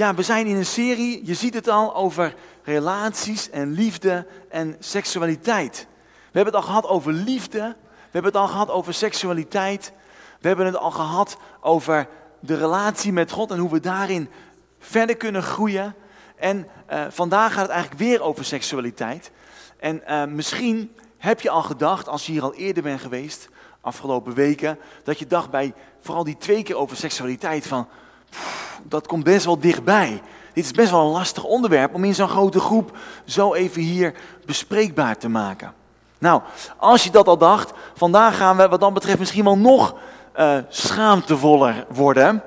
Ja, we zijn in een serie, je ziet het al, over relaties en liefde en seksualiteit. We hebben het al gehad over liefde, we hebben het al gehad over seksualiteit, we hebben het al gehad over de relatie met God en hoe we daarin verder kunnen groeien. En uh, vandaag gaat het eigenlijk weer over seksualiteit. En uh, misschien heb je al gedacht, als je hier al eerder bent geweest, afgelopen weken, dat je dacht bij vooral die twee keer over seksualiteit van, dat komt best wel dichtbij. Dit is best wel een lastig onderwerp om in zo'n grote groep zo even hier bespreekbaar te maken. Nou, als je dat al dacht, vandaag gaan we wat dat betreft misschien wel nog uh, schaamtevoller worden.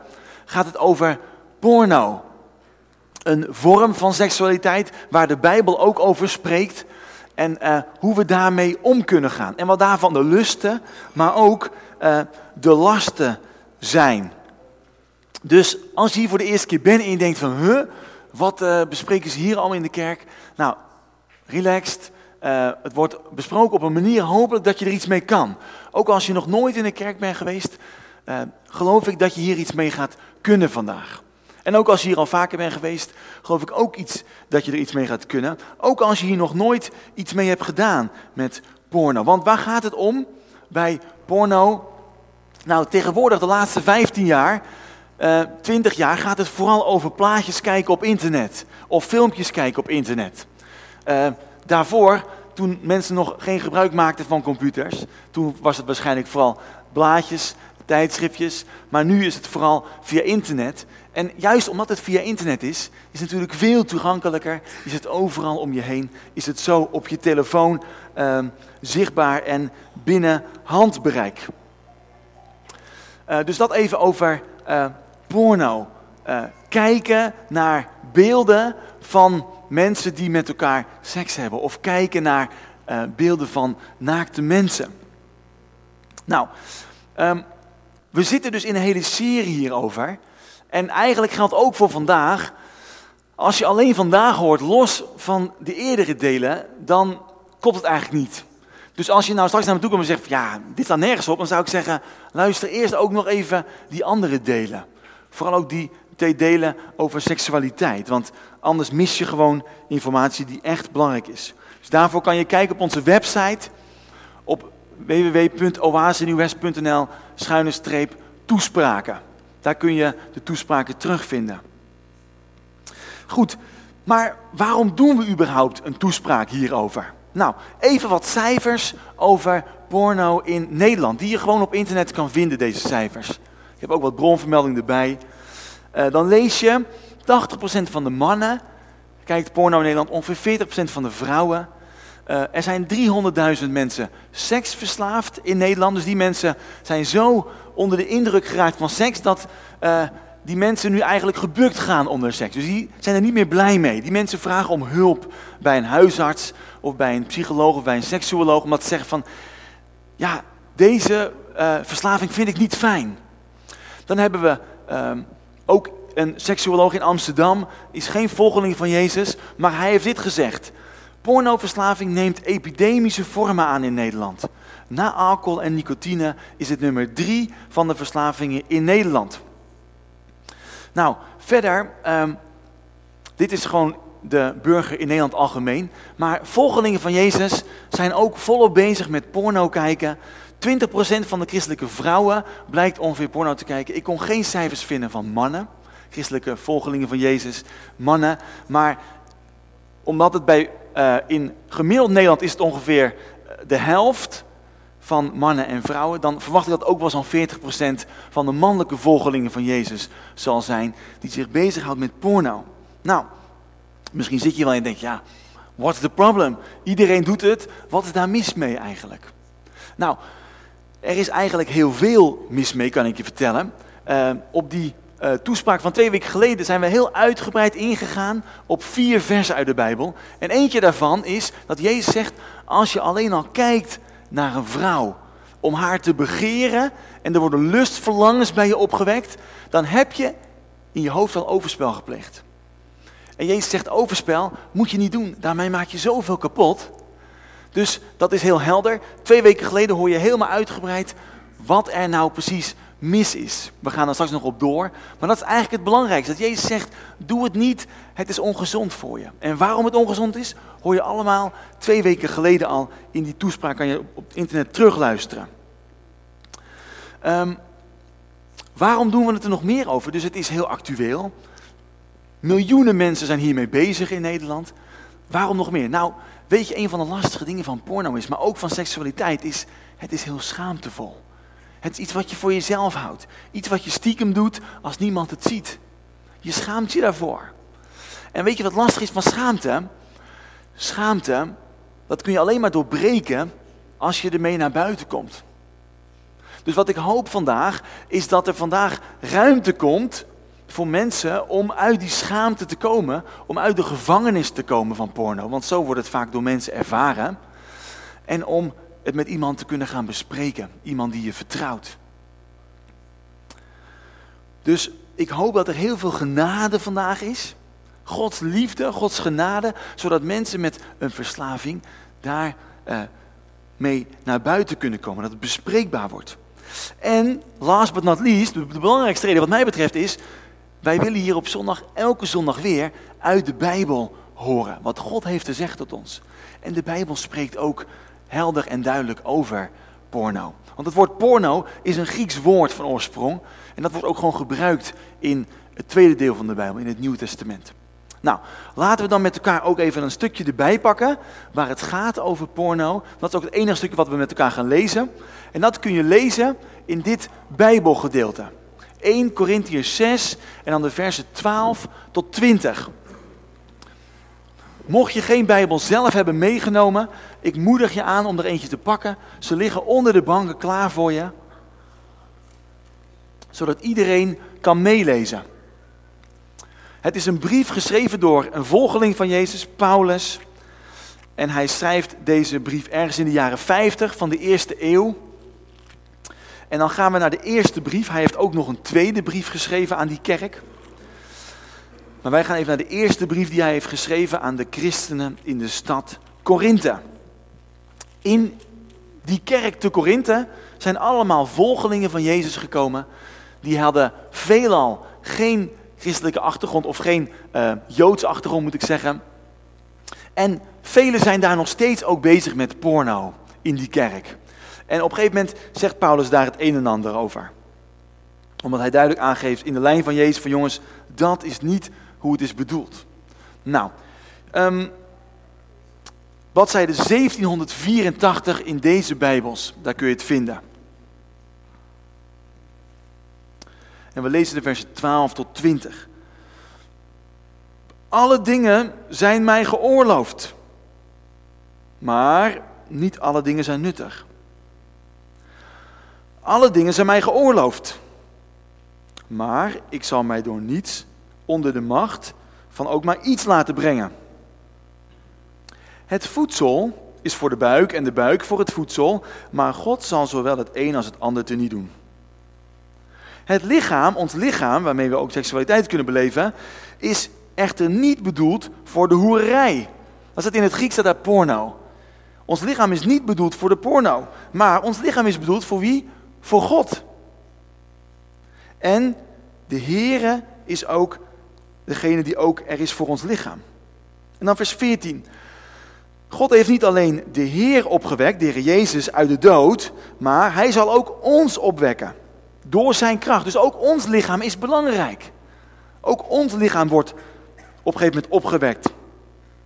Gaat het over porno. Een vorm van seksualiteit waar de Bijbel ook over spreekt. En uh, hoe we daarmee om kunnen gaan. En wat daarvan de lusten, maar ook uh, de lasten zijn. Dus als je hier voor de eerste keer bent en je denkt van, huh, wat uh, bespreken ze hier allemaal in de kerk? Nou, relaxed. het wordt besproken op een manier hopelijk dat je er iets mee kan. Ook als je nog nooit in de kerk bent geweest, geloof ik dat je hier iets mee gaat kunnen vandaag. En ook als je hier al vaker bent geweest, geloof ik ook iets dat je er iets mee gaat kunnen. Ook als je hier nog nooit iets mee hebt gedaan met porno. Want waar gaat het om bij porno? Nou, tegenwoordig de laatste 15 jaar, uh, 20 jaar, gaat het vooral over plaatjes kijken op internet. Of filmpjes kijken op internet. Uh, daarvoor, toen mensen nog geen gebruik maakten van computers, toen was het waarschijnlijk vooral blaadjes, tijdschriftjes. Maar nu is het vooral via internet. En juist omdat het via internet is, is het natuurlijk veel toegankelijker. Is het overal om je heen. Is het zo op je telefoon uh, zichtbaar en binnen handbereik. Uh, dus dat even over uh, porno. Uh, kijken naar beelden van mensen die met elkaar seks hebben. Of kijken naar beelden van naakte mensen. Nou, um, we zitten dus in een hele serie hierover. En eigenlijk geldt ook voor vandaag. Als je alleen vandaag hoort, los van de eerdere delen, dan klopt het eigenlijk niet. Dus als je nou straks naar me toe komt en zegt, ja, dit staat nergens op, dan zou ik zeggen, luister eerst ook nog even die andere delen. Vooral ook die twee delen over seksualiteit, want anders mis je gewoon informatie die echt belangrijk is. Dus daarvoor kan je kijken op onze website, op www.oasenuwest.nl schuine streep toespraken. Daar kun je de toespraken terugvinden. Goed, maar waarom doen we überhaupt een toespraak hierover? Nou, even wat cijfers over porno in Nederland, die je gewoon op internet kan vinden, deze cijfers. Heb ook wat bronvermelding erbij. Uh, dan lees je, 80% van de mannen kijkt porno in Nederland, ongeveer 40% van de vrouwen. Uh, er zijn 300.000 mensen seksverslaafd in Nederland. Dus die mensen zijn zo onder de indruk geraakt van seks dat uh, die mensen nu eigenlijk gebukt gaan onder seks. Dus die zijn er niet meer blij mee. Die mensen vragen om hulp bij een huisarts of bij een psycholoog of bij een seksuoloog. Omdat ze zeggen van, ja, deze verslaving vind ik niet fijn. Dan hebben we ook een seksuoloog in Amsterdam, is geen volgeling van Jezus, maar hij heeft dit gezegd. Pornoverslaving neemt epidemische vormen aan in Nederland. Na alcohol en nicotine is het nummer drie van de verslavingen in Nederland. Nou, verder, um, dit is gewoon de burger in Nederland algemeen. Maar volgelingen van Jezus zijn ook volop bezig met porno kijken. 20% van de christelijke vrouwen blijkt ongeveer porno te kijken. Ik kon geen cijfers vinden van mannen, christelijke volgelingen van Jezus, mannen. Maar omdat het bij uh, in gemiddeld Nederland is het ongeveer eh, de helft van mannen en vrouwen, dan verwacht ik dat ook wel zo'n 40% van de mannelijke volgelingen van Jezus zal zijn, die zich bezighoudt met porno. Nou, misschien zit je wel en denkt, ja, what's the problem? Iedereen doet het, wat is daar mis mee eigenlijk? Nou, er is eigenlijk heel veel mis mee, kan ik je vertellen. Uh, op die uh, toespraak van twee weken geleden zijn we heel uitgebreid ingegaan op vier versen uit de Bijbel. En eentje daarvan is dat Jezus zegt, als je alleen al kijkt naar een vrouw om haar te begeren en er worden lustverlangens bij je opgewekt, dan heb je in je hoofd al overspel gepleegd. En Jezus zegt, overspel moet je niet doen, daarmee maak je zoveel kapot. Dus dat is heel helder. Twee weken geleden hoor je helemaal uitgebreid wat er nou precies mis is. We gaan er straks nog op door. Maar dat is eigenlijk het belangrijkste. Dat Jezus zegt, doe het niet, het is ongezond voor je. En waarom het ongezond is, hoor je allemaal twee weken geleden al in die toespraak. Kan je op het internet terugluisteren. Um, waarom doen we het er nog meer over? Dus het is heel actueel. Miljoenen mensen zijn hiermee bezig in Nederland. Waarom nog meer? Nou, weet je, een van de lastige dingen van porno is, maar ook van seksualiteit, is het is heel schaamtevol. Het is iets wat je voor jezelf houdt. Iets wat je stiekem doet als niemand het ziet. Je schaamt je daarvoor. En weet je wat lastig is van schaamte? Schaamte, dat kun je alleen maar doorbreken als je ermee naar buiten komt. Dus wat ik hoop vandaag, is dat er vandaag ruimte komt voor mensen om uit die schaamte te komen, om uit de gevangenis te komen van porno. Want zo wordt het vaak door mensen ervaren. En om het met iemand te kunnen gaan bespreken. Iemand die je vertrouwt. Dus ik hoop dat er heel veel genade vandaag is. Gods liefde, Gods genade, zodat mensen met een verslaving daar uh, mee naar buiten kunnen komen. Dat het bespreekbaar wordt. En last but not least, de belangrijkste reden wat mij betreft is, wij willen hier op zondag, elke zondag weer, uit de Bijbel horen. Wat God heeft te zeggen tot ons. En de Bijbel spreekt ook helder en duidelijk over porno. Want het woord porno is een Grieks woord van oorsprong. En dat wordt ook gewoon gebruikt in het tweede deel van de Bijbel, in het Nieuwe Testament. Nou, laten we dan met elkaar ook even een stukje erbij pakken waar het gaat over porno. Dat is ook het enige stukje wat we met elkaar gaan lezen. En dat kun je lezen in dit Bijbelgedeelte. 1 Corinthians 6 en dan de versen 12 tot 20. Mocht je geen Bijbel zelf hebben meegenomen, ik moedig je aan om er eentje te pakken. Ze liggen onder de banken klaar voor je, zodat iedereen kan meelezen. Het is een brief geschreven door een volgeling van Jezus, Paulus. En hij schrijft deze brief ergens in de jaren 50 van de eerste eeuw. En dan gaan we naar de eerste brief. Hij heeft ook nog een tweede brief geschreven aan die kerk. Maar wij gaan even naar de eerste brief die hij heeft geschreven aan de christenen in de stad Korinthe. In die kerk te Korinthe zijn allemaal volgelingen van Jezus gekomen. Die hadden veelal geen christelijke achtergrond of geen uh, Joodse achtergrond moet ik zeggen. En velen zijn daar nog steeds ook bezig met porno in die kerk. En op een gegeven moment zegt Paulus daar het een en ander over. Omdat hij duidelijk aangeeft in de lijn van Jezus van jongens, dat is niet hoe het is bedoeld. Nou, um, wat zei de 1784 in deze Bijbels? Daar kun je het vinden. En we lezen de versen 12 tot 20. Alle dingen zijn mij geoorloofd, maar niet alle dingen zijn nuttig. Alle dingen zijn mij geoorloofd, maar ik zal mij door niets onder de macht van ook maar iets laten brengen. Het voedsel is voor de buik en de buik voor het voedsel, maar God zal zowel het een als het ander te niet doen. Het lichaam, ons lichaam, waarmee we ook seksualiteit kunnen beleven, is echter niet bedoeld voor de hoererij. Dat zit in het Grieks, staat daar porno. Ons lichaam is niet bedoeld voor de porno, maar ons lichaam is bedoeld voor wie? Voor God. En de Heere is ook degene die ook er is voor ons lichaam. En dan vers 14. God heeft niet alleen de Heer opgewekt, de Heer Jezus, uit de dood, maar Hij zal ook ons opwekken. Door Zijn kracht. Dus ook ons lichaam is belangrijk. Ook ons lichaam wordt op een gegeven moment opgewekt.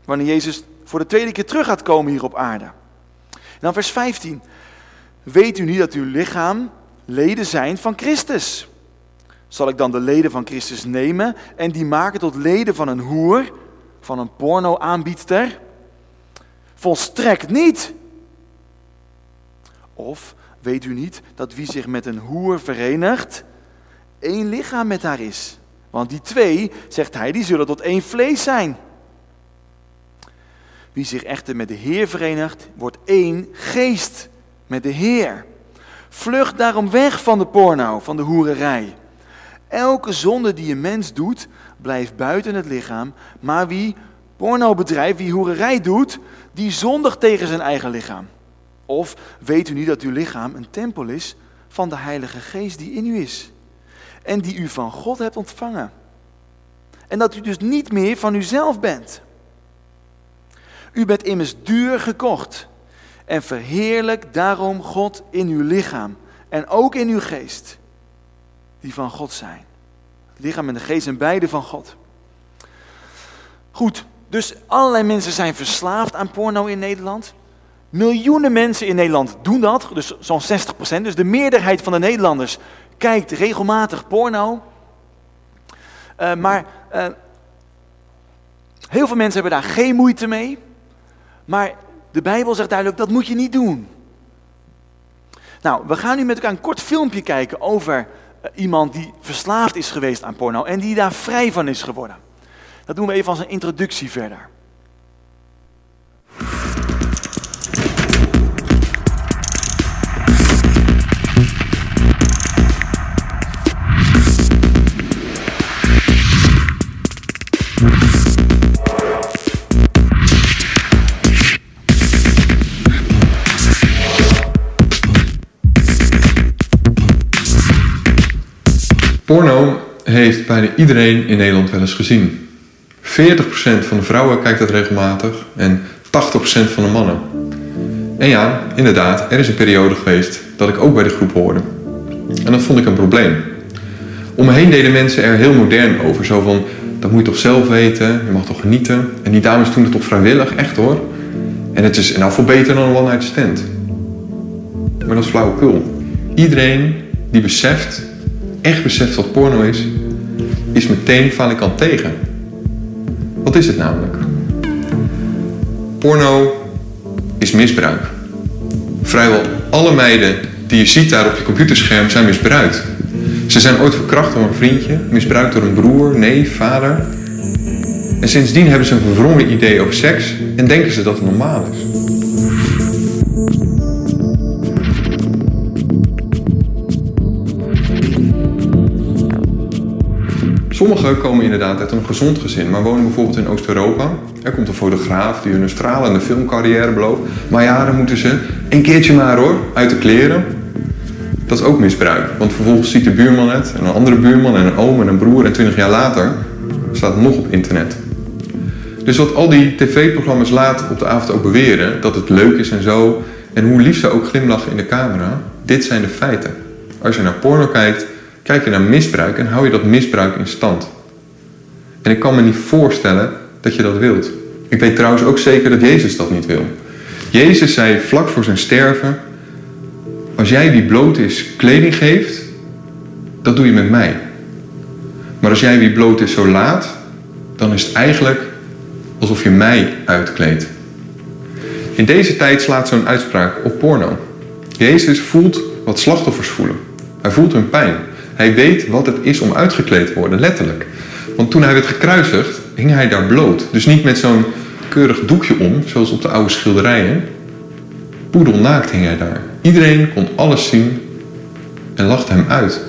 Wanneer Jezus voor de tweede keer terug gaat komen hier op aarde. En dan vers 15. Weet u niet dat uw lichaam leden zijn van Christus? Zal ik dan de leden van Christus nemen en die maken tot leden van een hoer, van een porno-aanbiedster? Volstrekt niet. Of weet u niet dat wie zich met een hoer verenigt, één lichaam met haar is? Want die twee, zegt hij, die zullen tot één vlees zijn. Wie zich echter met de Heer verenigt, wordt één geest met de Heer. Vlucht daarom weg van de porno, van de hoererij. Elke zonde die een mens doet, blijft buiten het lichaam. Maar wie porno bedrijft, wie hoererij doet, die zondigt tegen zijn eigen lichaam. Of weet u niet dat uw lichaam een tempel is van de Heilige Geest die in u is. En die u van God hebt ontvangen. En dat u dus niet meer van uzelf bent. U bent immers duur gekocht. En verheerlijk daarom God in uw lichaam. En ook in uw geest. Die van God zijn. Het lichaam en de geest zijn beide van God. Goed, dus allerlei mensen zijn verslaafd aan porno in Nederland. Miljoenen mensen in Nederland doen dat, dus zo'n 60%. Dus de meerderheid van de Nederlanders kijkt regelmatig porno. Uh, maar uh, heel veel mensen hebben daar geen moeite mee. Maar de Bijbel zegt duidelijk, dat moet je niet doen. Nou, we gaan nu met elkaar een kort filmpje kijken over uh, iemand die verslaafd is geweest aan porno en die daar vrij van is geworden. Dat doen we even als een introductie verder. Porno heeft bijna iedereen in Nederland wel eens gezien. 40% van de vrouwen kijkt dat regelmatig en 80% van de mannen. En ja, inderdaad, er is een periode geweest dat ik ook bij de groep hoorde. En dat vond ik een probleem. Om me heen deden mensen er heel modern over. Zo van, dat moet je toch zelf weten, je mag toch genieten. En die dames doen het toch vrijwillig, echt hoor. En het is nou veel beter dan een one-night stand. Maar dat is flauwekul. Iedereen die beseft echt beseft wat porno is, is meteen aan tegen. Wat is het namelijk? Porno is misbruik. Vrijwel alle meiden die je ziet daar op je computerscherm zijn misbruikt. Ze zijn ooit verkracht door een vriendje, misbruikt door een broer, neef, vader. En sindsdien hebben ze een verwrongen idee over seks en denken ze dat het normaal is. Sommigen komen inderdaad uit een gezond gezin, maar wonen bijvoorbeeld in Oost-Europa. Er komt een fotograaf die hun een stralende filmcarrière belooft. Maar ja, dan moeten ze een keertje maar hoor, uit de kleren. Dat is ook misbruik, want vervolgens ziet de buurman het, en een andere buurman, en een oom en een broer, en twintig jaar later staat het nog op internet. Dus wat al die tv-programma's laat op de avond ook beweren, dat het leuk is en zo, en hoe lief ze ook glimlachen in de camera, dit zijn de feiten. Als je naar porno kijkt, Kijk je naar misbruik en hou je dat misbruik in stand. En ik kan me niet voorstellen dat je dat wilt. Ik weet trouwens ook zeker dat Jezus dat niet wil. Jezus zei vlak voor zijn sterven: Als jij wie bloot is kleding geeft, dat doe je met mij. Maar als jij wie bloot is zo laat, dan is het eigenlijk alsof je mij uitkleedt. In deze tijd slaat zo'n uitspraak op porno. Jezus voelt wat slachtoffers voelen. Hij voelt hun pijn. Hij weet wat het is om uitgekleed te worden, letterlijk. Want toen hij werd gekruisigd, hing hij daar bloot. Dus niet met zo'n keurig doekje om, zoals op de oude schilderijen. Poedelnaakt hing hij daar. Iedereen kon alles zien en lachte hem uit.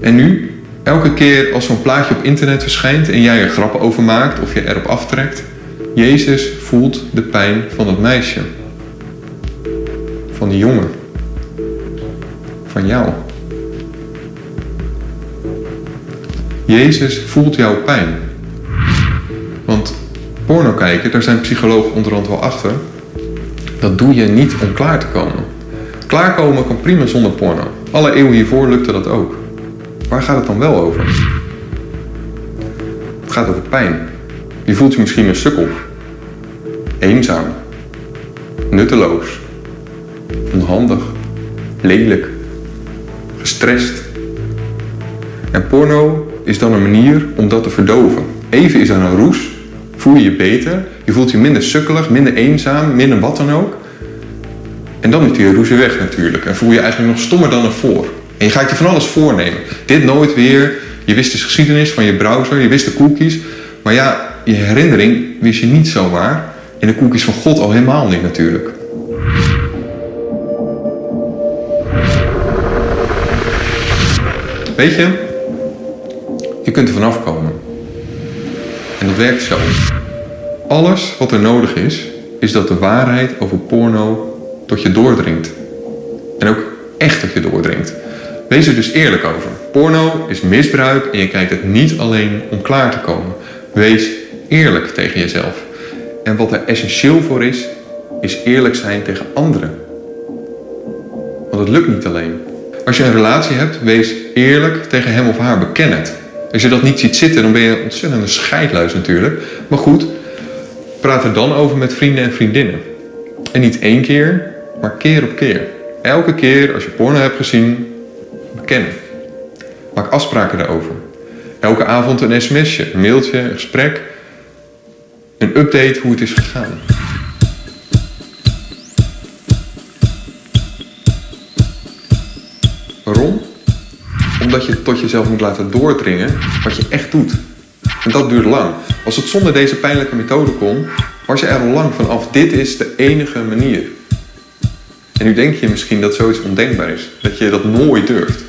En nu, elke keer als zo'n plaatje op internet verschijnt en jij er grappen over maakt of je erop aftrekt, Jezus voelt de pijn van dat meisje. Van die jongen. Van jou. Jezus voelt jouw pijn. Want porno kijken, daar zijn psychologen onderhand wel achter. Dat doe je niet om klaar te komen. Klaarkomen kan prima zonder porno. Alle eeuwen hiervoor lukte dat ook. Waar gaat het dan wel over? Het gaat over pijn. Je voelt je misschien een sukkel. Eenzaam. Nutteloos. Onhandig. Lelijk. Gestrest. En porno is dan een manier om dat te verdoven. Even is er een roes, voel je je beter, je voelt je minder sukkelig, minder eenzaam, minder wat dan ook. En dan is die roes weer weg natuurlijk en voel je eigenlijk nog stommer dan ervoor. En je gaat je van alles voornemen. Dit nooit weer, je wist de geschiedenis van je browser, je wist de cookies. Maar ja, je herinnering wist je niet zomaar. En de cookies van God al helemaal niet natuurlijk. Weet je, je kunt er vanaf komen. En dat werkt zo. Alles wat er nodig is, is dat de waarheid over porno tot je doordringt. En ook echt dat je doordringt. Wees er dus eerlijk over. Porno is misbruik en je kijkt het niet alleen om klaar te komen. Wees eerlijk tegen jezelf. En wat er essentieel voor is, is eerlijk zijn tegen anderen. Want het lukt niet alleen. Als je een relatie hebt, wees eerlijk tegen hem of haar. Beken het. Als je dat niet ziet zitten, dan ben je ontzettend een scheidluis natuurlijk. Maar goed, praat er dan over met vrienden en vriendinnen. En niet één keer, maar keer op keer. Elke keer als je porno hebt gezien, bekennen. Maak afspraken daarover. Elke avond een sms'je, een mailtje, een gesprek. Een update hoe het is gegaan. Omdat je tot jezelf moet laten doordringen wat je echt doet. En dat duurt lang. Als het zonder deze pijnlijke methode kon, was je er al lang vanaf. Dit is de enige manier. En nu denk je misschien dat zoiets ondenkbaar is. Dat je dat nooit durft.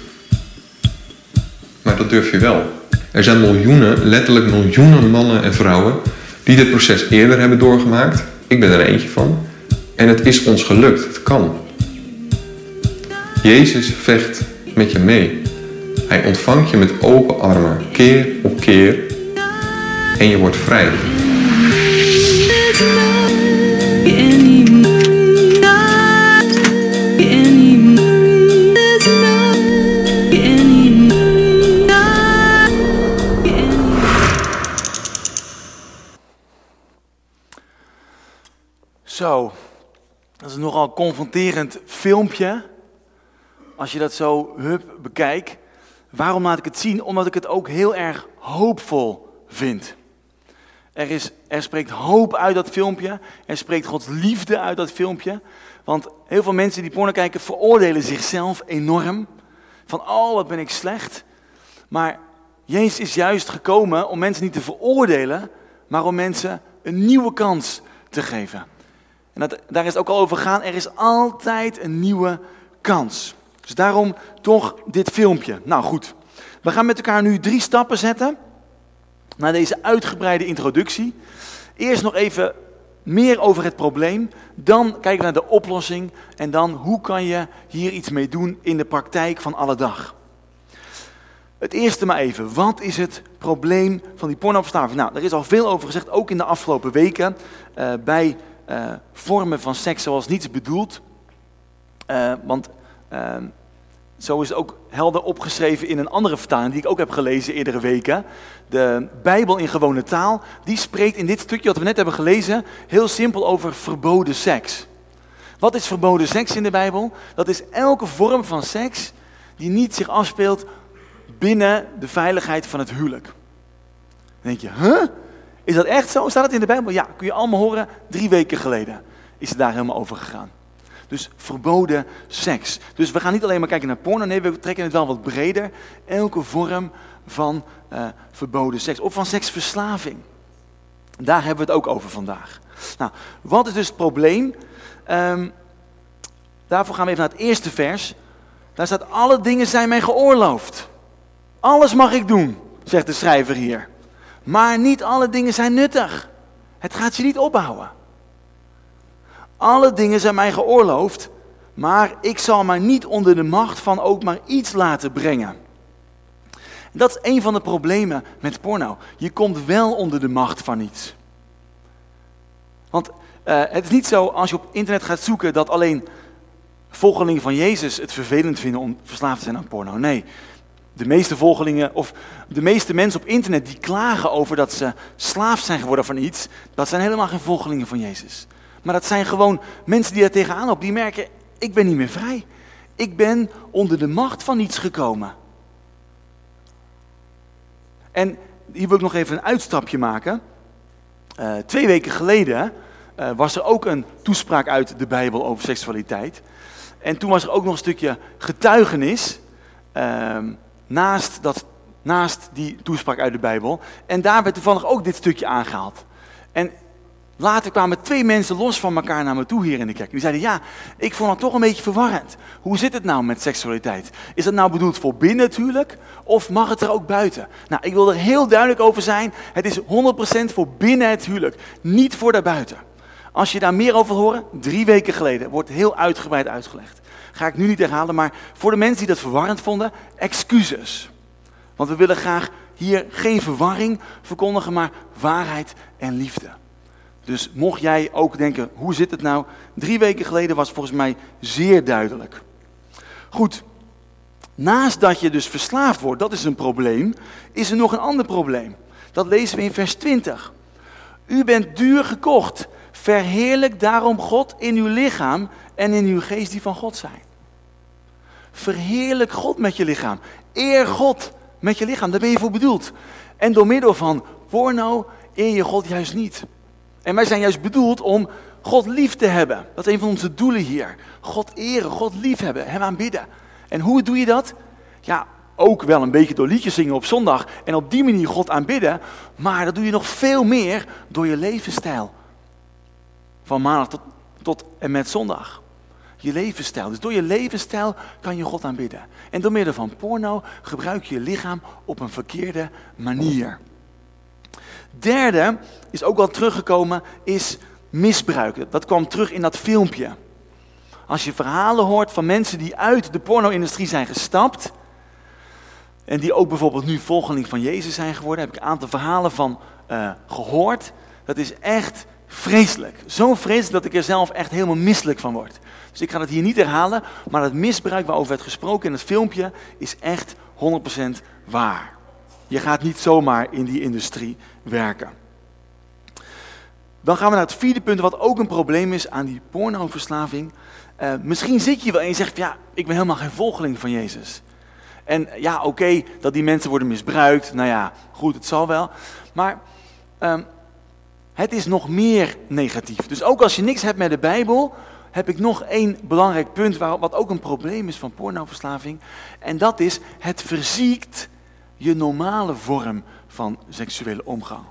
Maar dat durf je wel. Er zijn miljoenen, letterlijk miljoenen mannen en vrouwen die dit proces eerder hebben doorgemaakt. Ik ben er eentje van. En het is ons gelukt. Het kan. Jezus vecht met je mee. Hij ontvangt je met open armen, keer op keer. En je wordt vrij. Zo, dat is een nogal confronterend filmpje. Als je dat zo hup bekijkt. Waarom laat ik het zien? Omdat ik het ook heel erg hoopvol vind. Er, is, er spreekt hoop uit dat filmpje. Er spreekt Gods liefde uit dat filmpje. Want heel veel mensen die porno kijken veroordelen zichzelf enorm. Van, oh wat ben ik slecht. Maar Jezus is juist gekomen om mensen niet te veroordelen, maar om mensen een nieuwe kans te geven. En dat, daar is het ook al over gegaan. Er is altijd een nieuwe kans. Dus daarom toch dit filmpje. Nou goed, we gaan met elkaar nu drie stappen zetten naar deze uitgebreide introductie. Eerst nog even meer over het probleem, dan kijken we naar de oplossing en dan hoe kan je hier iets mee doen in de praktijk van alle dag. Het eerste maar even, wat is het probleem van die pornoverslaving? Nou, er is al veel over gezegd, ook in de afgelopen weken, uh, bij uh, vormen van seks zoals niets bedoeld. Uh, want uh, zo is ook helder opgeschreven in een andere vertaling die ik ook heb gelezen eerdere weken. De Bijbel in gewone taal, die spreekt in dit stukje wat we net hebben gelezen heel simpel over verboden seks. Wat is verboden seks in de Bijbel? Dat is elke vorm van seks die niet zich afspeelt binnen de veiligheid van het huwelijk. Dan denk je, huh? Is dat echt zo? Staat het in de Bijbel? Ja, kun je allemaal horen. Drie weken geleden is het daar helemaal over gegaan. Dus verboden seks. Dus we gaan niet alleen maar kijken naar porno, nee, we trekken het wel wat breder. Elke vorm van uh, verboden seks, of van seksverslaving. Daar hebben we het ook over vandaag. Nou, wat is dus het probleem? Um, daarvoor gaan we even naar het eerste vers. Daar staat, alle dingen zijn mij geoorloofd. Alles mag ik doen, zegt de schrijver hier. Maar niet alle dingen zijn nuttig. Het gaat je niet opbouwen. Alle dingen zijn mij geoorloofd, maar ik zal mij niet onder de macht van ook maar iets laten brengen. Dat is een van de problemen met porno. Je komt wel onder de macht van iets. Want uh, het is niet zo als je op internet gaat zoeken dat alleen volgelingen van Jezus het vervelend vinden om verslaafd te zijn aan porno. Nee, de meeste volgelingen of de meeste mensen op internet die klagen over dat ze slaaf zijn geworden van iets, dat zijn helemaal geen volgelingen van Jezus. Maar dat zijn gewoon mensen die er tegenaan op, die merken, ik ben niet meer vrij. Ik ben onder de macht van iets gekomen. En hier wil ik nog even een uitstapje maken. Uh, twee weken geleden uh, was er ook een toespraak uit de Bijbel over seksualiteit. En toen was er ook nog een stukje getuigenis. Uh, naast, dat, naast die toespraak uit de Bijbel. En daar werd toevallig ook dit stukje aangehaald. En later kwamen twee mensen los van elkaar naar me toe hier in de kerk. Die zeiden, ja, ik vond het toch een beetje verwarrend. Hoe zit het nou met seksualiteit? Is dat nou bedoeld voor binnen het huwelijk of mag het er ook buiten? Nou, ik wil er heel duidelijk over zijn. Het is 100% voor binnen het huwelijk, niet voor daarbuiten. Als je daar meer over wil horen, drie weken geleden, wordt heel uitgebreid uitgelegd. Ga ik nu niet herhalen, maar voor de mensen die dat verwarrend vonden, excuses. Want we willen graag hier geen verwarring verkondigen, maar waarheid en liefde. Dus mocht jij ook denken, hoe zit het nou? Drie weken geleden was volgens mij zeer duidelijk. Goed, naast dat je dus verslaafd wordt, dat is een probleem, is er nog een ander probleem. Dat lezen we in vers 20. U bent duur gekocht. Verheerlijk daarom God in uw lichaam en in uw geest die van God zijn. Verheerlijk God met je lichaam. Eer God met je lichaam. Daar ben je voor bedoeld. En door middel van porno eer je God juist niet. En wij zijn juist bedoeld om God lief te hebben. Dat is een van onze doelen hier. God eren, God lief hebben, Hem aanbidden. En hoe doe je dat? Ja, ook wel een beetje door liedjes zingen op zondag en op die manier God aanbidden. Maar dat doe je nog veel meer door je levensstijl. Van maandag tot, tot en met zondag. Je levensstijl. Dus door je levensstijl kan je God aanbidden. En door middel van porno gebruik je je lichaam op een verkeerde manier. Derde is ook al teruggekomen, is misbruiken. Dat kwam terug in dat filmpje. Als je verhalen hoort van mensen die uit de porno-industrie zijn gestapt. En die ook bijvoorbeeld nu volgeling van Jezus zijn geworden. Heb ik een aantal verhalen van uh, gehoord. Dat is echt vreselijk. Zo vreselijk dat ik er zelf echt helemaal misselijk van word. Dus ik ga het hier niet herhalen. Maar het misbruik waarover werd gesproken in het filmpje is echt 100% waar. Je gaat niet zomaar in die industrie werken. Dan gaan we naar het vierde punt, wat ook een probleem is aan die pornoverslaving. Uh, misschien zit je wel en je zegt, ja, ik ben helemaal geen volgeling van Jezus. En ja, oké, dat die mensen worden misbruikt, nou ja, goed, het zal wel. Maar um, het is nog meer negatief. Dus ook als je niks hebt met de Bijbel, heb ik nog één belangrijk punt, waar, wat ook een probleem is van pornoverslaving. En dat is, het verziekt je normale vorm van seksuele omgang.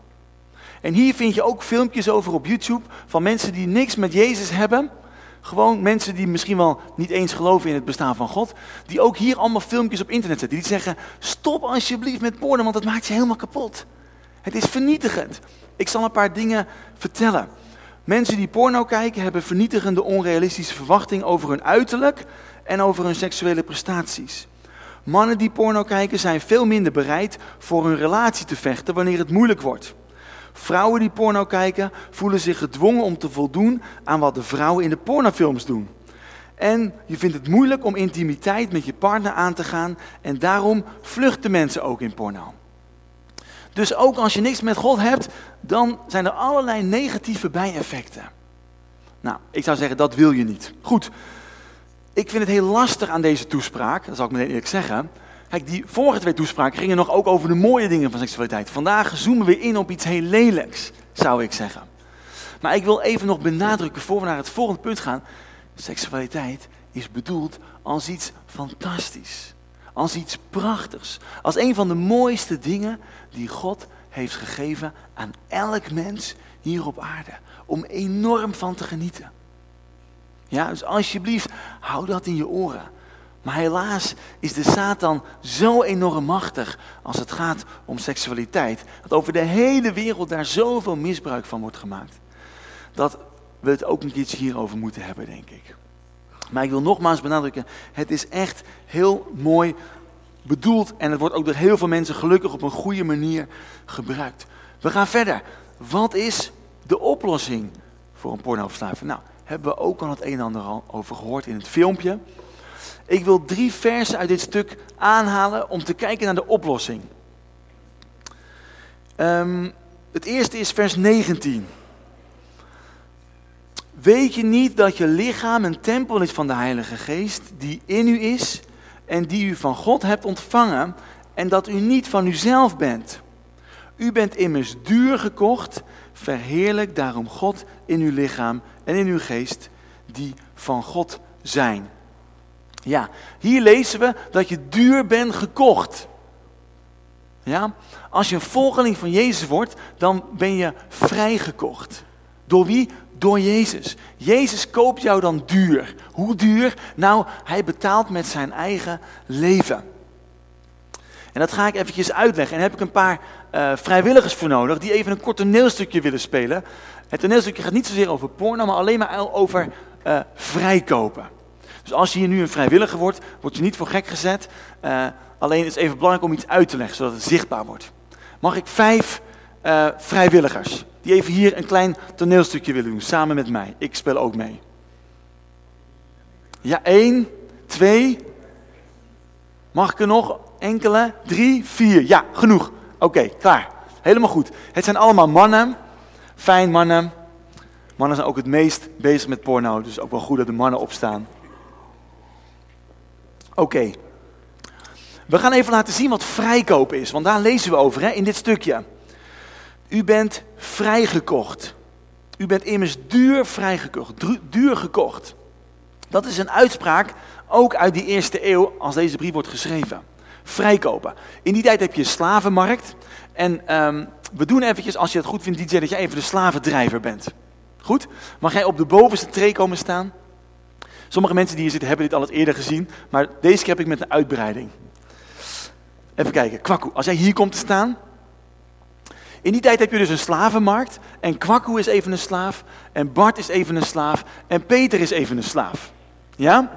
En hier vind je ook filmpjes over op YouTube van mensen die niks met Jezus hebben. Gewoon mensen die misschien wel niet eens geloven in het bestaan van God. Die ook hier allemaal filmpjes op internet zetten. Die zeggen, stop alsjeblieft met porno, want het maakt je helemaal kapot. Het is vernietigend. Ik zal een paar dingen vertellen. Mensen die porno kijken hebben vernietigende onrealistische verwachtingen over hun uiterlijk en over hun seksuele prestaties. Mannen die porno kijken zijn veel minder bereid voor hun relatie te vechten wanneer het moeilijk wordt. Vrouwen die porno kijken voelen zich gedwongen om te voldoen aan wat de vrouwen in de pornofilms doen. En je vindt het moeilijk om intimiteit met je partner aan te gaan en daarom vluchten mensen ook in porno. Dus ook als je niks met God hebt, dan zijn er allerlei negatieve bijeffecten. Nou, ik zou zeggen, dat wil je niet. Goed, ik vind het heel lastig aan deze toespraak, dat zal ik meteen eerlijk zeggen. Kijk, die vorige twee toespraken gingen nog ook over de mooie dingen van seksualiteit. Vandaag zoomen we in op iets heel lelijks, zou ik zeggen. Maar ik wil even nog benadrukken, voor we naar het volgende punt gaan. Seksualiteit is bedoeld als iets fantastisch. Als iets prachtigs. Als een van de mooiste dingen die God heeft gegeven aan elk mens hier op aarde. Om enorm van te genieten. Ja, dus alsjeblieft, hou dat in je oren. Maar helaas is de Satan zo enorm machtig als het gaat om seksualiteit. Dat over de hele wereld daar zoveel misbruik van wordt gemaakt. Dat we het ook een keertje hierover moeten hebben, denk ik. Maar ik wil nogmaals benadrukken, het is echt heel mooi bedoeld. En het wordt ook door heel veel mensen gelukkig op een goede manier gebruikt. We gaan verder. Wat is de oplossing voor een pornoverslaving? Nou, hebben we ook al het een en ander over gehoord in het filmpje. Ik wil drie versen uit dit stuk aanhalen om te kijken naar de oplossing. Um, het eerste is vers 19. Weet je niet dat je lichaam een tempel is van de Heilige Geest die in u is en die u van God hebt ontvangen en dat u niet van uzelf bent? U bent immers duur gekocht, verheerlijk daarom God in uw lichaam en in uw geest die van God zijn. Ja, hier lezen we dat je duur bent gekocht. Ja, als je een volgeling van Jezus wordt, dan ben je vrijgekocht. Door wie? Door Jezus. Jezus koopt jou dan duur. Hoe duur? Nou, hij betaalt met zijn eigen leven. En dat ga ik eventjes uitleggen. En daar heb ik een paar uh, vrijwilligers voor nodig die even een kort toneelstukje willen spelen. Het toneelstukje gaat niet zozeer over porno, maar alleen maar over uh, vrijkopen. Dus als je hier nu een vrijwilliger wordt, word je niet voor gek gezet. Uh, alleen is het even belangrijk om iets uit te leggen, zodat het zichtbaar wordt. Mag ik vijf vrijwilligers, die even hier een klein toneelstukje willen doen, samen met mij. Ik speel ook mee. Ja, één, twee. Mag ik er nog enkele? Drie, vier. Ja, genoeg. Oké, klaar. Helemaal goed. Het zijn allemaal mannen. Fijn mannen. Mannen zijn ook het meest bezig met porno, dus ook wel goed dat de mannen opstaan. Oké. We gaan even laten zien wat vrijkopen is, want daar lezen we over hè, in dit stukje. U bent vrijgekocht. U bent immers duur vrijgekocht, duur gekocht. Dat is een uitspraak ook uit die eerste eeuw als deze brief wordt geschreven. Vrijkopen. In die tijd heb je een slavenmarkt. En um, we doen eventjes, als je het goed vindt, DJ, dat jij even de slavendrijver bent. Goed? Mag jij op de bovenste tree komen staan? Sommige mensen die hier zitten hebben dit al eens eerder gezien, maar deze keer heb ik met een uitbreiding. Even kijken, Kwakkoe, als jij hier komt te staan. In die tijd heb je dus een slavenmarkt en Kwakkoe is even een slaaf en Bart is even een slaaf en Peter is even een slaaf. Ja?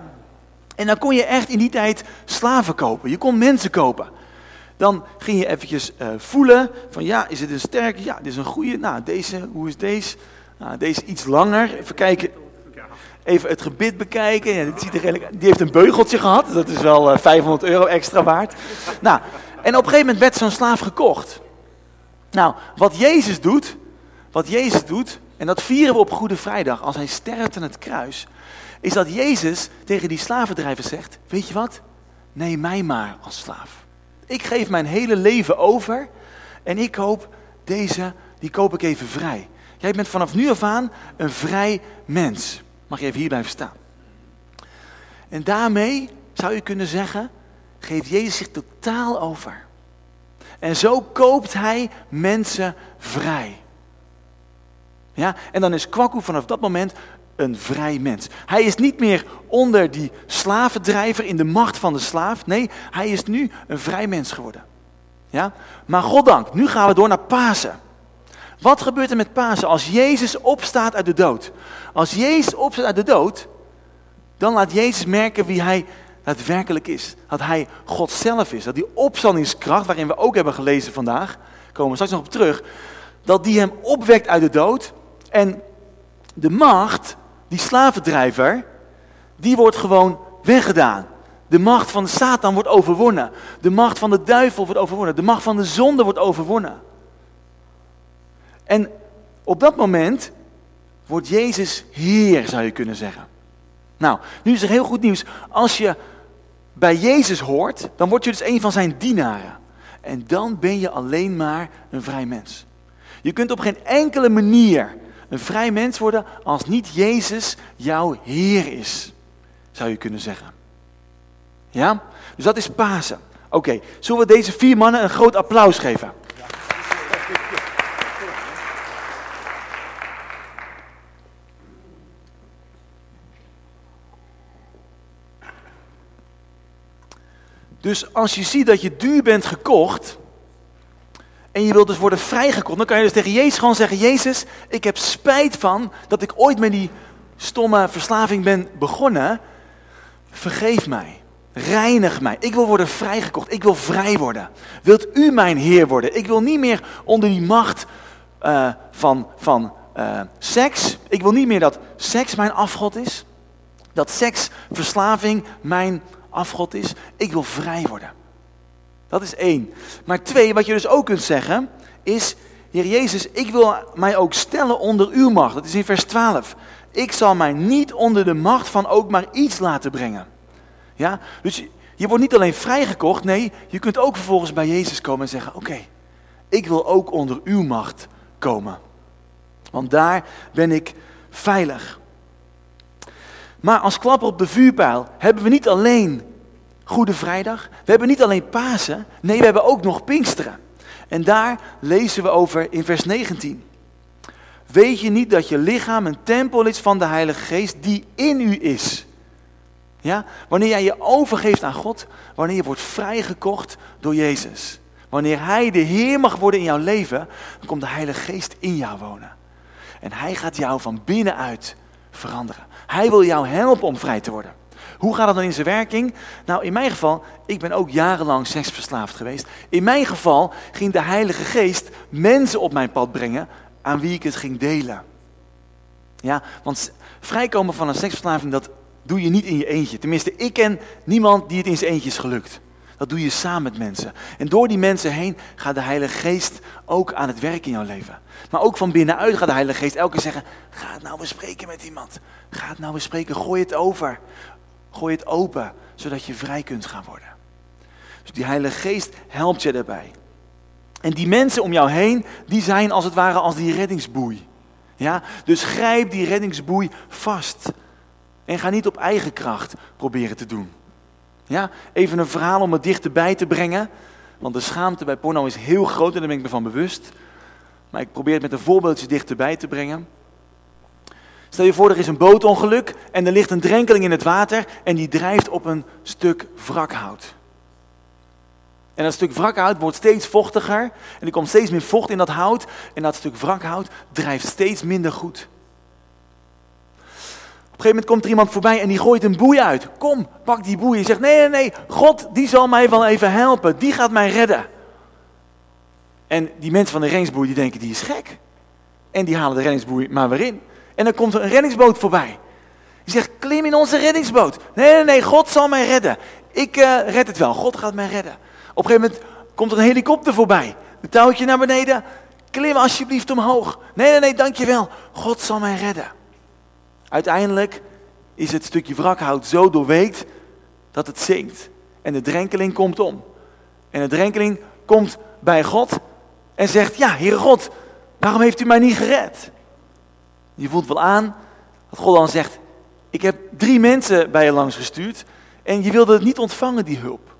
En dan kon je echt in die tijd slaven kopen. Je kon mensen kopen. Dan ging je eventjes uh, voelen van ja, is het een sterke? Ja, dit is een goede. Nou, deze, hoe is deze? Nou, deze iets langer. Even kijken. Even het gebit bekijken. Ja, dit ziet er redelijk, die heeft een beugeltje gehad. Dat is wel uh, eh, 500 euro extra waard. Nou, en op een gegeven moment werd zo'n slaaf gekocht. Nou, wat Jezus doet, wat Jezus doet, en dat vieren we op Goede Vrijdag, als hij sterft aan het kruis, is dat Jezus tegen die slavendrijver zegt, weet je wat, neem mij maar als slaaf. Ik geef mijn hele leven over en ik koop deze, die koop ik even vrij. Jij bent vanaf nu af aan een vrij mens. Mag je even hier blijven staan. En daarmee zou je kunnen zeggen, geeft Jezus zich totaal over. En zo koopt hij mensen vrij. Ja, en dan is Kwaku vanaf dat moment een vrij mens. Hij is niet meer onder die slavendrijver in de macht van de slaaf. Nee, hij is nu een vrij mens geworden. Ja? Maar goddank, nu gaan we door naar Pasen. Wat gebeurt er met Pasen als Jezus opstaat uit de dood? Als Jezus opstaat uit de dood, dan laat Jezus merken wie hij daadwerkelijk is. Dat hij God zelf is. Dat die opstandingskracht, waarin we ook hebben gelezen vandaag, komen we straks nog op terug, dat die hem opwekt uit de dood en de macht die slavendrijver, die wordt gewoon weggedaan. De macht van Satan wordt overwonnen. De macht van de duivel wordt overwonnen. De macht van de zonde wordt overwonnen. En op dat moment wordt Jezus Heer, zou je kunnen zeggen. Nou, nu is er heel goed nieuws. Als je bij Jezus hoort, dan word je dus een van zijn dienaren. En dan ben je alleen maar een vrij mens. Je kunt op geen enkele manier een vrij mens worden als niet Jezus jouw Heer is, zou je kunnen zeggen. Ja? Dus dat is Pasen. Oké, zullen we deze vier mannen een groot applaus geven? Dus als je ziet dat je duur bent gekocht, en je wilt dus worden vrijgekocht, dan kan je dus tegen Jezus gewoon zeggen: Jezus, ik heb spijt van dat ik ooit met die stomme verslaving ben begonnen. Vergeef mij. Reinig mij. Ik wil worden vrijgekocht. Ik wil vrij worden. Wilt u mijn Heer worden? Ik wil niet meer onder die macht uh, van, van uh, seks. Ik wil niet meer dat seks mijn afgod is. Dat seksverslaving mijn afgod is. Ik wil vrij worden. Dat is één. Maar twee, wat je dus ook kunt zeggen, is, Heer Jezus, ik wil mij ook stellen onder uw macht. Dat is in vers 12. Ik zal mij niet onder de macht van ook maar iets laten brengen. Ja, dus je, wordt niet alleen vrijgekocht, nee, je kunt ook vervolgens bij Jezus komen en zeggen, oké, ik wil ook onder uw macht komen. Want daar ben ik veilig. Maar als klapper op de vuurpijl hebben we niet alleen Goede Vrijdag. We hebben niet alleen Pasen, nee, we hebben ook nog Pinksteren. En daar lezen we over in vers 19. Weet je niet dat je lichaam een tempel is van de Heilige Geest die in u is? Ja? Wanneer jij je overgeeft aan God, wanneer je wordt vrijgekocht door Jezus. Wanneer Hij de Heer mag worden in jouw leven, dan komt de Heilige Geest in jou wonen. En Hij gaat jou van binnenuit veranderen. Hij wil jou helpen om vrij te worden. Hoe gaat dat dan in zijn werking? Nou, in mijn geval, ik ben ook jarenlang seksverslaafd geweest. In mijn geval ging de Heilige Geest mensen op mijn pad brengen aan wie ik het ging delen. Ja, want vrijkomen van een seksverslaving, dat doe je niet in je eentje. Tenminste, ik ken niemand die het in zijn eentje is gelukt. Dat doe je samen met mensen. En door die mensen heen gaat de Heilige Geest ook aan het werk in jouw leven. Maar ook van binnenuit gaat de Heilige Geest elke keer zeggen: ga het nou bespreken met iemand. Ga het nou bespreken, gooi het over. Gooi het open, zodat je vrij kunt gaan worden. Dus die Heilige Geest helpt je daarbij. En die mensen om jou heen, die zijn als het ware als die reddingsboei. Ja? Dus grijp die reddingsboei vast. En ga niet op eigen kracht proberen te doen. Ja? Even een verhaal om het dichterbij te brengen. Want de schaamte bij porno is heel groot en daar ben ik me van bewust. Maar ik probeer het met een voorbeeldje dichterbij te brengen. Stel je voor, er is een bootongeluk en er ligt een drenkeling in het water en die drijft op een stuk wrakhout. En dat stuk wrakhout wordt steeds vochtiger en er komt steeds meer vocht in dat hout en dat stuk wrakhout drijft steeds minder goed. Op een gegeven moment komt er iemand voorbij en die gooit een boei uit. Kom, pak die boei. En zegt, nee, nee, nee, God die zal mij wel even helpen. Die gaat mij redden. En die mensen van de reddingsboei die denken, die is gek. En die halen de reddingsboei maar weer in. En dan komt er een reddingsboot voorbij. Die zegt, klim in onze reddingsboot. Nee, nee, nee, God zal mij redden. Ik uh, red het wel, God gaat mij redden. Op een gegeven moment komt er een helikopter voorbij. Een touwtje naar beneden. Klim alsjeblieft omhoog. Nee, nee, nee, dankjewel. God zal mij redden. Uiteindelijk is het stukje wrakhout zo doorweekt dat het zinkt. En de drenkeling komt om. En de drenkeling komt bij God en zegt, ja, Heere God, waarom heeft u mij niet gered? Je voelt wel aan dat God dan zegt, ik heb drie mensen bij je langs gestuurd en je wilde het niet ontvangen, die hulp.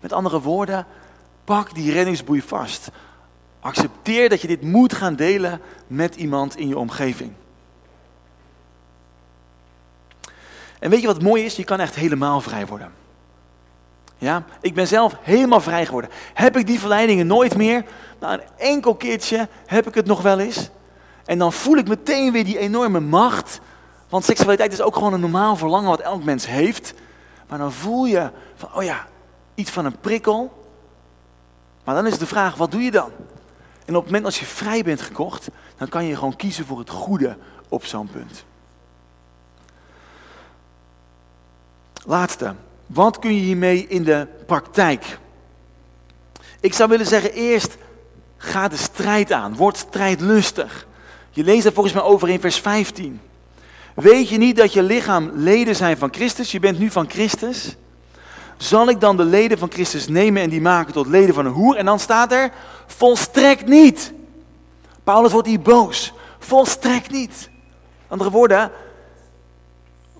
Met andere woorden, pak die reddingsboei vast. Accepteer dat je dit moet gaan delen met iemand in je omgeving. En weet je wat mooi is? Je kan echt helemaal vrij worden. Ja, ik ben zelf helemaal vrij geworden. Heb ik die verleidingen nooit meer? Nou, een enkel keertje heb ik het nog wel eens. En dan voel ik meteen weer die enorme macht. Want seksualiteit is ook gewoon een normaal verlangen wat elk mens heeft. Maar dan voel je van, oh ja, iets van een prikkel. Maar dan is de vraag, wat doe je dan? En op het moment als je vrij bent gekocht, dan kan je gewoon kiezen voor het goede op zo'n punt. Laatste, wat kun je hiermee in de praktijk? Ik zou willen zeggen, eerst ga de strijd aan. Word strijdlustig. Je leest daar volgens mij over in vers 15. Weet je niet dat je lichaam leden zijn van Christus? Je bent nu van Christus. Zal ik dan de leden van Christus nemen en die maken tot leden van een hoer? En dan staat er, volstrekt niet. Paulus wordt hier boos. Volstrekt niet. Andere woorden,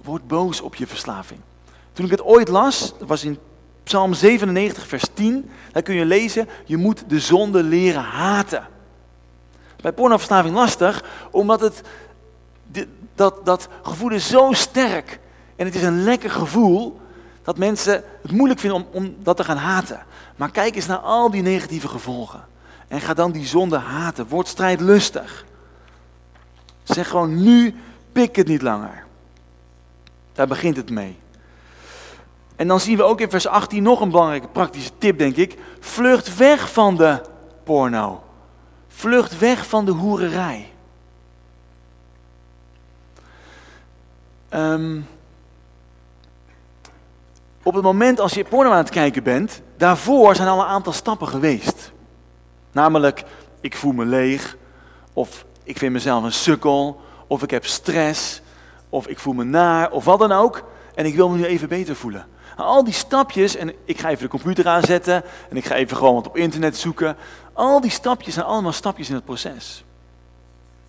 word boos op je verslaving. Toen ik het ooit las, dat was in Psalm 97, vers 10, daar kun je lezen, je moet de zonde leren haten. Bij pornoverslaving lastig, omdat het, dat, dat gevoel is zo sterk en het is een lekker gevoel, dat mensen het moeilijk vinden om, om dat te gaan haten. Maar kijk eens naar al die negatieve gevolgen. En ga dan die zonde haten. Word strijdlustig. Zeg gewoon, nu pik het niet langer. Daar begint het mee. En dan zien we ook in vers 18 nog een belangrijke praktische tip, denk ik. Vlucht weg van de porno. Vlucht weg van de hoererij. Um, op het moment als je porno aan het kijken bent, daarvoor zijn al een aantal stappen geweest. Namelijk, ik voel me leeg, of ik vind mezelf een sukkel, of ik heb stress, of ik voel me naar, of wat dan ook. En ik wil me nu even beter voelen. Al die stapjes, en ik ga even de computer aanzetten en ik ga even gewoon wat op internet zoeken. Al die stapjes zijn allemaal stapjes in het proces.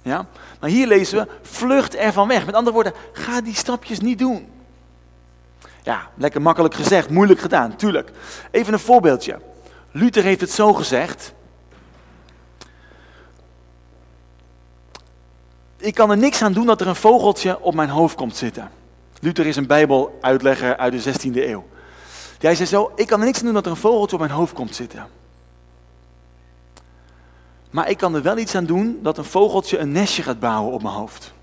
Ja? Maar hier lezen we, vlucht ervan weg. Met andere woorden, ga die stapjes niet doen. Ja, lekker makkelijk gezegd, moeilijk gedaan, tuurlijk. Even een voorbeeldje. Luther heeft het zo gezegd. Ik kan er niks aan doen dat er een vogeltje op mijn hoofd komt zitten. Luther is een bijbeluitlegger uit de 16e eeuw. Hij zei zo, ik kan er niks aan doen dat er een vogeltje op mijn hoofd komt zitten. Maar ik kan er wel iets aan doen dat een vogeltje een nestje gaat bouwen op mijn hoofd.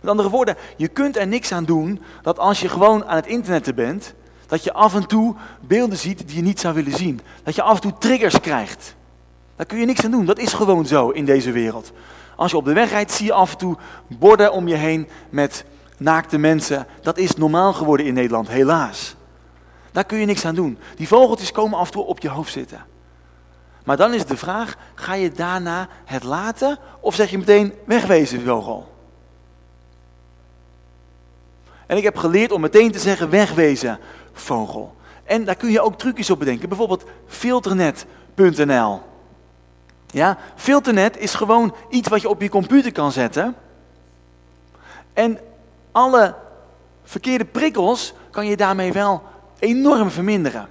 Met andere woorden, je kunt er niks aan doen dat als je gewoon aan het internet bent, dat je af en toe beelden ziet die je niet zou willen zien. Dat je af en toe triggers krijgt. Daar kun je niks aan doen. Dat is gewoon zo in deze wereld. Als je op de weg rijdt, zie je af en toe borden om je heen met naakte mensen. Dat is normaal geworden in Nederland, helaas. Daar kun je niks aan doen. Die vogeltjes komen af en toe op je hoofd zitten. Maar dan is de vraag, ga je daarna het laten of zeg je meteen wegwezen vogel? En ik heb geleerd om meteen te zeggen wegwezen vogel. En daar kun je ook trucjes op bedenken. Bijvoorbeeld filternet.nl. Ja, filternet is gewoon iets wat je op je computer kan zetten. En alle verkeerde prikkels kan je daarmee wel enorm verminderen.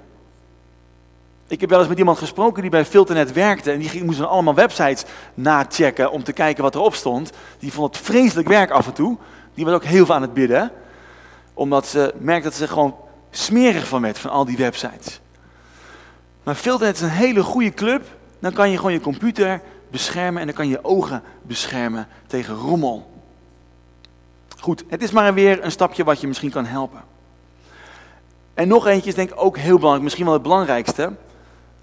Ik heb wel eens met iemand gesproken die bij Filternet werkte en die moest dan allemaal websites nachecken om te kijken wat erop stond. Die vond het vreselijk werk af en toe. Die was ook heel veel aan het bidden, omdat ze merkte dat ze gewoon smerig van werd van al die websites. Maar Filternet is een hele goede club. Dan kan je gewoon je computer beschermen en dan kan je je ogen beschermen tegen rommel. Goed, het is maar weer een stapje wat je misschien kan helpen. En nog eentje is denk ik ook heel belangrijk, misschien wel het belangrijkste.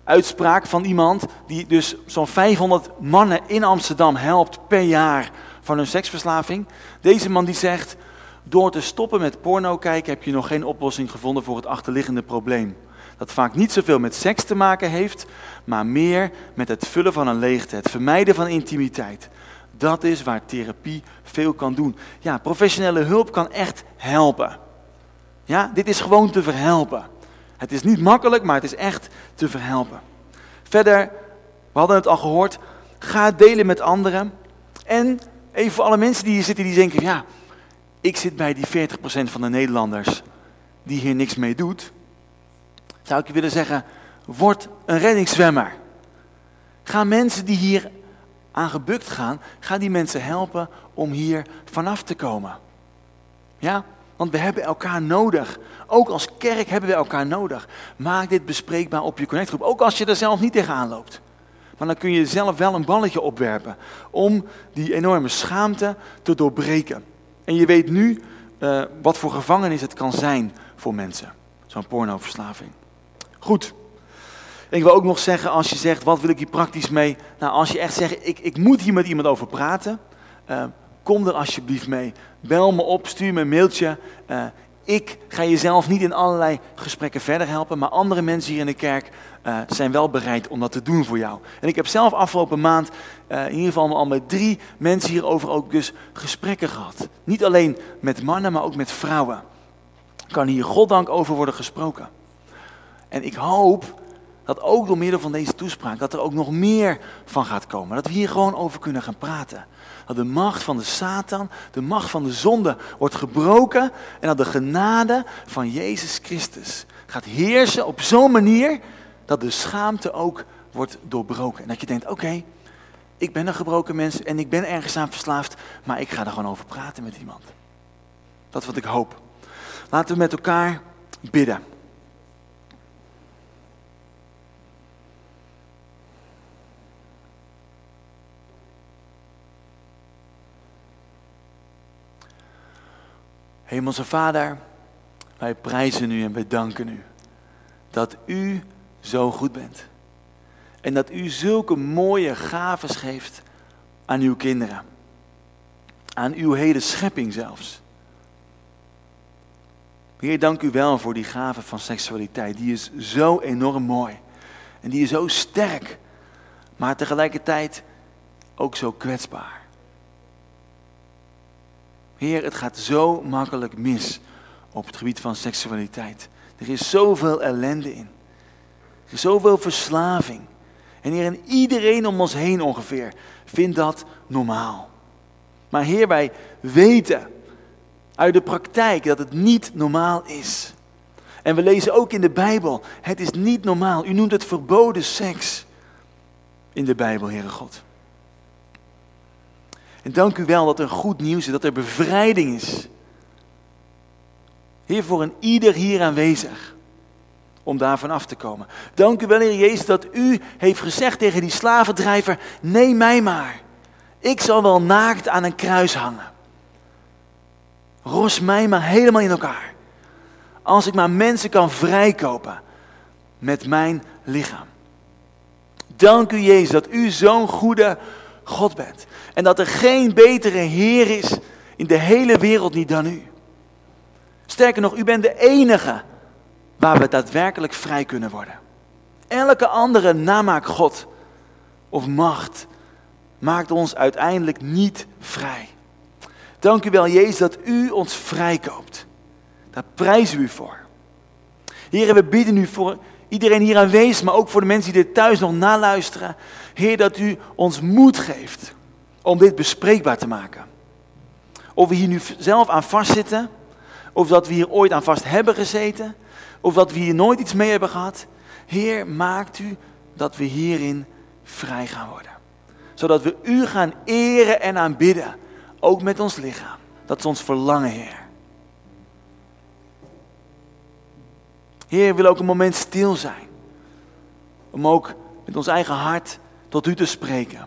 Uitspraak van iemand die dus zo'n 500 mannen in Amsterdam helpt per jaar van hun seksverslaving. Deze man die zegt, door te stoppen met porno kijken heb je nog geen oplossing gevonden voor het achterliggende probleem. Dat vaak niet zoveel met seks te maken heeft, maar meer met het vullen van een leegte, het vermijden van intimiteit. Dat is waar therapie veel kan doen. Ja, professionele hulp kan echt helpen. Ja, dit is gewoon te verhelpen. Het is niet makkelijk, maar het is echt te verhelpen. Verder, we hadden het al gehoord, ga delen met anderen. En even voor alle mensen die hier zitten die denken, ja, ik zit bij die 40% van de Nederlanders die hier niks mee doet. Zou ik je willen zeggen, word een reddingszwemmer. Ga mensen die hier aan gebukt gaan, ga die mensen helpen om hier vanaf te komen. Ja, want we hebben elkaar nodig. Ook als kerk hebben we elkaar nodig. Maak dit bespreekbaar op je connectgroep. Ook als je er zelf niet tegenaan loopt. Maar dan kun je zelf wel een balletje opwerpen. Om die enorme schaamte te doorbreken. En je weet nu uh, wat voor gevangenis het kan zijn voor mensen. Zo'n pornoverslaving. Goed. Ik wil ook nog zeggen, als je zegt, wat wil ik hier praktisch mee? Nou, als je echt zegt, ik, ik moet hier met iemand over praten. Uh, kom er alsjeblieft mee. Bel me op, stuur me een mailtje. Uh, ik ga jezelf niet in allerlei gesprekken verder helpen, maar andere mensen hier in de kerk uh, zijn wel bereid om dat te doen voor jou. En ik heb zelf afgelopen maand in ieder geval al met drie mensen hierover ook dus gesprekken gehad. Niet alleen met mannen, maar ook met vrouwen. Kan hier goddank over worden gesproken. En ik hoop dat ook door middel van deze toespraak, dat er ook nog meer van gaat komen. Dat we hier gewoon over kunnen gaan praten. Dat de macht van de Satan, de macht van de zonde wordt gebroken. En dat de genade van Jezus Christus gaat heersen op zo'n manier dat de schaamte ook wordt doorbroken. En dat je denkt, oké, ik ben een gebroken mens en ik ben ergens aan verslaafd, maar ik ga er gewoon over praten met iemand. Dat is wat ik hoop. Laten we met elkaar bidden. Hemelse Vader, wij prijzen u en wij danken u dat u zo goed bent. En dat u zulke mooie gaven geeft aan uw kinderen. Aan uw hele schepping zelfs. Heer, dank u wel voor die gave van seksualiteit. Die is zo enorm mooi. En die is zo sterk. Maar tegelijkertijd ook zo kwetsbaar. Heer, het gaat zo makkelijk mis op het gebied van seksualiteit. Er is zoveel ellende in. Er is zoveel verslaving. En Heer, en iedereen om ons heen ongeveer vindt dat normaal. Maar Heer, wij weten uit de praktijk dat het niet normaal is. En we lezen ook in de Bijbel, het is niet normaal. U noemt het verboden seks in de Bijbel, Heere God. En dank u wel dat er goed nieuws is, dat er bevrijding is. Heer, voor een ieder hier aanwezig. Om daarvan af te komen. Dank u wel, Heer Jezus, dat u heeft gezegd tegen die slavendrijver: Neem mij maar. Ik zal wel naakt aan een kruis hangen. Ros mij maar helemaal in elkaar. Als ik maar mensen kan vrijkopen met mijn lichaam. Dank u, Jezus, dat u zo'n goede God bent. En dat er geen betere Heer is in de hele wereld niet dan u. Sterker nog, u bent de enige waar we daadwerkelijk vrij kunnen worden. Elke andere namaak God of macht maakt ons uiteindelijk niet vrij. Dank u wel, Jezus, dat u ons vrijkoopt. Daar prijzen we u voor. Heer, we bidden u voor iedereen hier aanwezig, maar ook voor de mensen die dit thuis nog naluisteren. Heer, dat u ons moed geeft om dit bespreekbaar te maken. Of we hier nu zelf aan vastzitten, of dat we hier ooit aan vast hebben gezeten, of dat we hier nooit iets mee hebben gehad. Heer, maakt u dat we hierin vrij gaan worden. Zodat we u gaan eren en aanbidden, ook met ons lichaam. Dat is ons verlangen, Heer. Heer, wil ook een moment stil zijn. Om ook met ons eigen hart tot u te spreken.